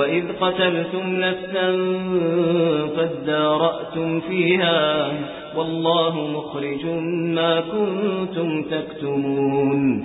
وإذ قتلتم نفسا فادارأتم فيها والله مخرج ما كنتم تكتمون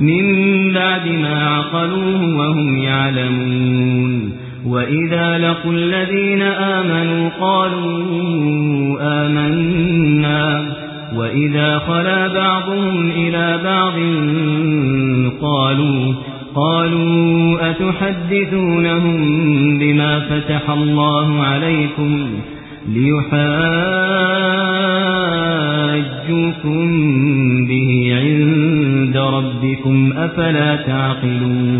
من بعد ما عقلوه وهم يعلمون وإذا لقوا الذين آمنوا قالوا آمنا وإذا خلا بعضهم إلى بعض قالوا قالوا أتحدثونهم بما فتح الله عليكم ليحاجوكم ربكم أفلا تعقلون